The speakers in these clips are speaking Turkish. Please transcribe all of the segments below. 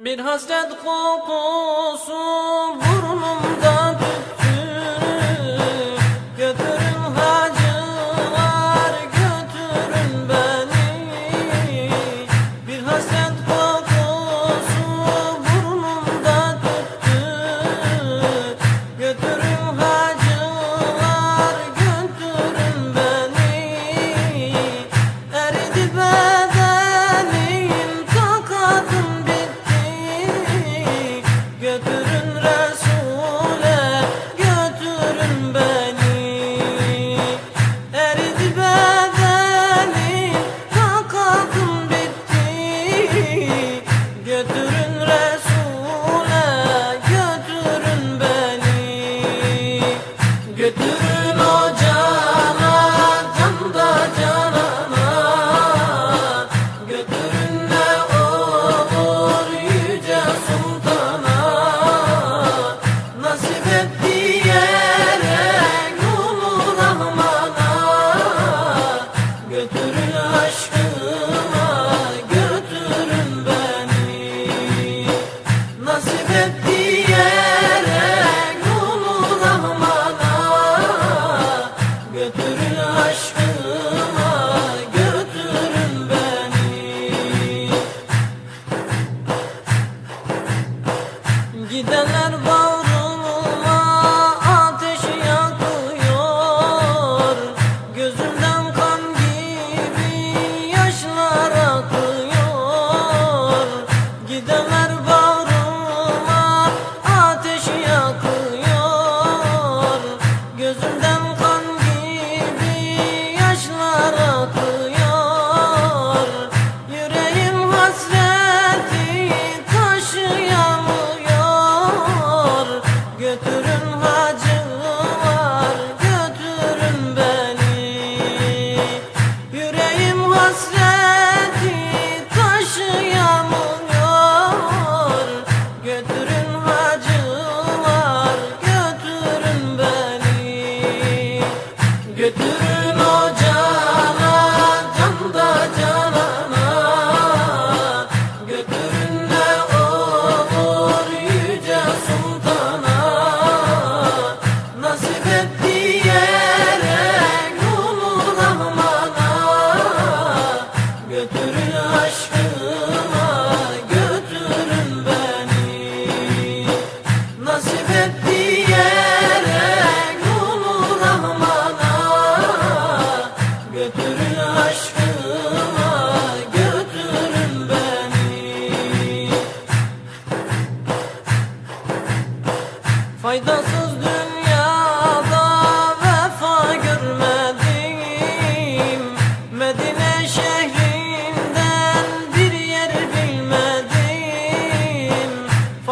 Bir hasret kokusu burnum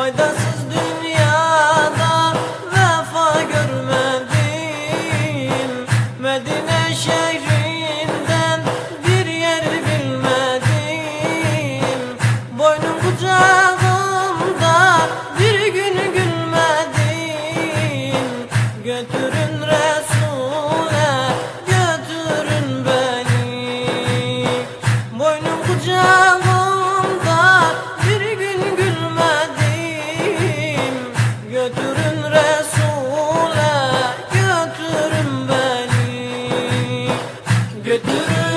Faydasız dünyada vefa görmedim. Medine şehrinden bir yer bilmedim. Boynum kucağımda bir gün gülmedim. Götürün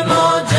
Imagine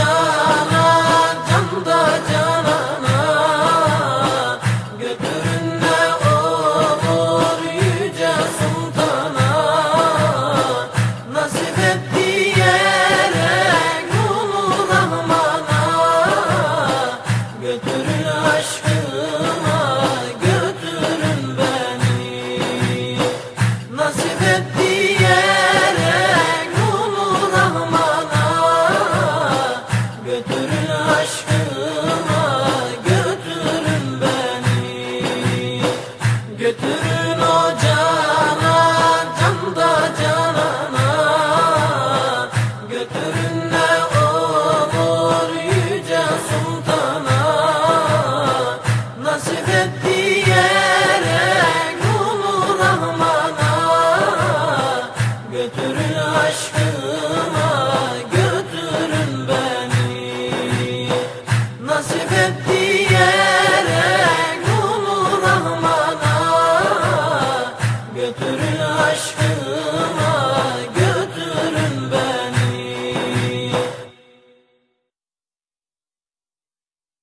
Götürün aşkını.